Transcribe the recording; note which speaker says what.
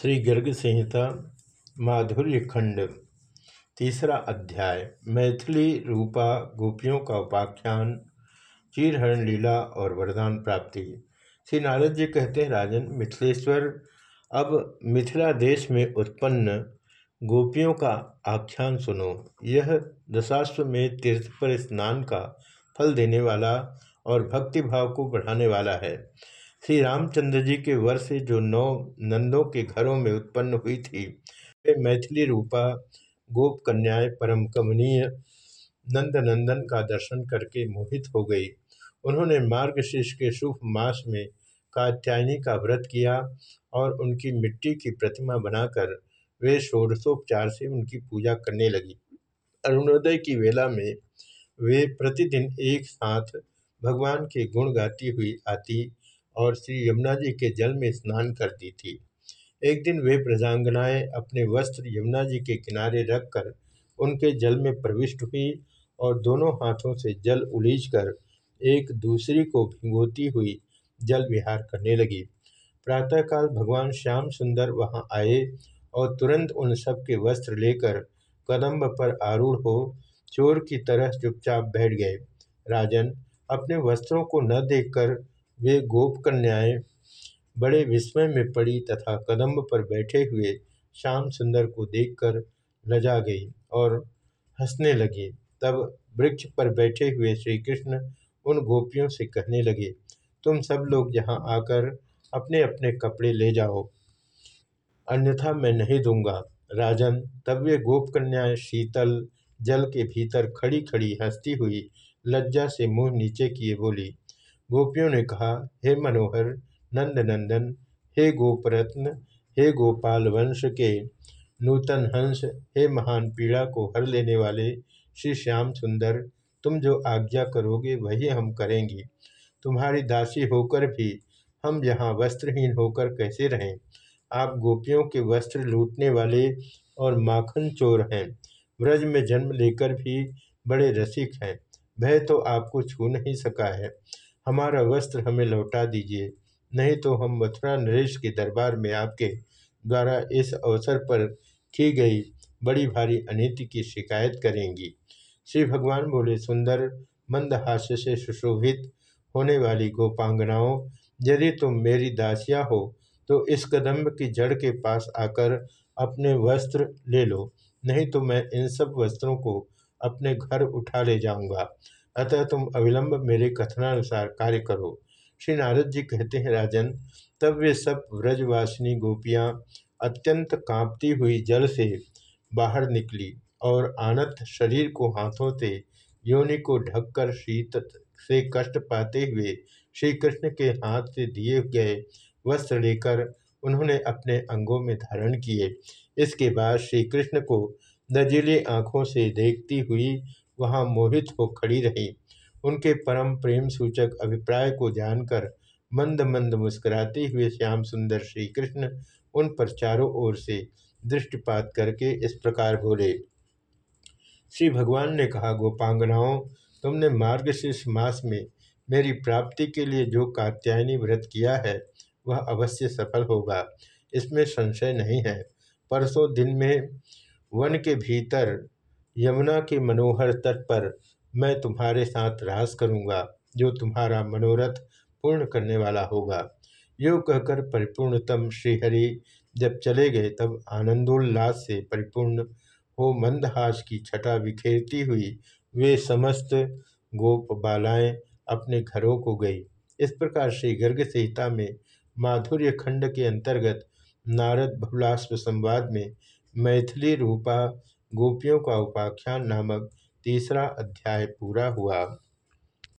Speaker 1: श्री गर्ग संहिता, माधुर्य खंड, तीसरा अध्याय, मैथिली रूपा गोपियों का उपाख्यान, चीरहरण लीला और वरदान प्राप्ति। श्री नारद जी कहते हैं, राजन, मिथिलेश्वर, अब मिथिला देश में उत्पन्न गोपियों का आख्यान सुनो। यह दशाश्व में तीर्थ पर स्नान का फल देने वाला और भक्तिभाव को बढ़ाने वाला है। श्री रामचंद्र जी के वर्ष से जो नौ नंदों के घरों में उत्पन्न हुई थी, वे मैथिली रूपा, गोप कन्याएँ, परम कमनीय नंद नंदन का दर्शन करके मोहित हो गई। उन्होंने मार्गशीर्ष के शुभ मास में कात्यायनी का व्रत किया और उनकी मिट्टी की प्रतिमा बनाकर वे षोडशोपचार से उनकी पूजा करने लगी। अरुणोदय की वेला में वे प्रतिदिन एक साथ भगवान के गुण गाती हुई आती और श्री यमुना जी के जल में स्नान करती थी। एक दिन वे प्रजांगनाएँ अपने वस्त्र यमुना जी के किनारे रखकर उनके जल में प्रविष्ट हुई और दोनों हाथों से जल उलीझ कर एक दूसरी को भिंगोती हुई जल विहार करने लगी। प्रातःकाल भगवान श्याम सुंदर वहाँ आए और तुरंत उन सब के वस्त्र लेकर कदम्ब पर आरूढ़ हो चोर की तरह चुपचाप बैठ गए। राजन, अपने वस्त्रों को न देखकर वे गोप कन्याएँ बड़े विस्मय में पड़ी तथा कदम्ब पर बैठे हुए श्याम सुंदर को देखकर लजा गई और हंसने लगी। तब वृक्ष पर बैठे हुए श्री कृष्ण उन गोपियों से कहने लगे, तुम सब लोग यहाँ आकर अपने अपने कपड़े ले जाओ। अन्यथा मैं नहीं दूँगा राजन, तब वे गोप कन्याएँ शीतल जल के भीतर खड़ी खड़ी हंसती हुई लज्जा से मुँह नीचे किए बोली गोपियों ने कहा, हे मनोहर नंद नंदन हे गोपरत्न, हे गोपाल वंश के नूतन हंस, हे महान पीड़ा को हर लेने वाले श्री श्याम सुंदर, तुम जो आज्ञा करोगे वही हम करेंगे। तुम्हारी दासी होकर भी हम यहाँ वस्त्रहीन होकर कैसे रहें? आप गोपियों के वस्त्र लूटने वाले और माखन चोर हैं। व्रज में जन्म लेकर भी बड़े रसिक हैं। भय तो आपको छू नहीं सका है। हमारा वस्त्र हमें लौटा दीजिए, नहीं तो हम मथुरा नरेश के दरबार में आपके द्वारा इस अवसर पर की गई बड़ी भारी अनिति की शिकायत करेंगी। श्री भगवान बोले, सुंदर, मंद हास्य से सुशोभित होने वाली गोपांगनाओं, यदि तुम मेरी दासिया हो तो इस कदम्ब की जड़ के पास आकर अपने वस्त्र ले लो, नहीं तो मैं इन सब वस्त्रों को अपने घर उठा ले जाऊँगा। अतः तुम अविलंब मेरे कथनानुसार कार्य करो। श्री नारद जी कहते हैं, राजन, तब वे सब व्रजवासिनी गोपियाँ अत्यंत कांपती हुई जल से बाहर निकली और आनत शरीर को हाथों से योनि को ढककर शीत से कष्ट पाते हुए श्री कृष्ण के हाथ से दिए गए वस्त्र लेकर उन्होंने अपने अंगों में धारण किए। इसके बाद श्री कृष्ण को नजीली आँखों से देखती हुई वहाँ मोहित हो खड़ी रही। उनके परम प्रेम सूचक अभिप्राय को जानकर मंद मंद मुस्कुराते हुए श्याम सुंदर श्री कृष्ण उन पर चारों ओर से दृष्टिपात करके इस प्रकार बोले, श्री भगवान ने कहा, गोपांगनाओं, तुमने मार्गशीर्ष मास में मेरी प्राप्ति के लिए जो कात्यायनी व्रत किया है, वह अवश्य सफल होगा। इसमें संशय नहीं है। परसों दिन में वन के भीतर यमुना के मनोहर तट पर मैं तुम्हारे साथ रास करूँगा, जो तुम्हारा मनोरथ पूर्ण करने वाला होगा। यो कहकर परिपूर्णतम श्रीहरि जब चले गए, तब आनंदोल्लास से परिपूर्ण हो मंदहास की छटा बिखेरती हुई, वे समस्त गोप बालाएँ अपने घरों को गई। इस प्रकार श्री गर्ग संहिता में माधुर्य खंड के अंतर्गत नारद बहुलाश्व संवाद में मैथिली रूपा गोपियों का उपाख्यान नामक तीसरा अध्याय पूरा हुआ।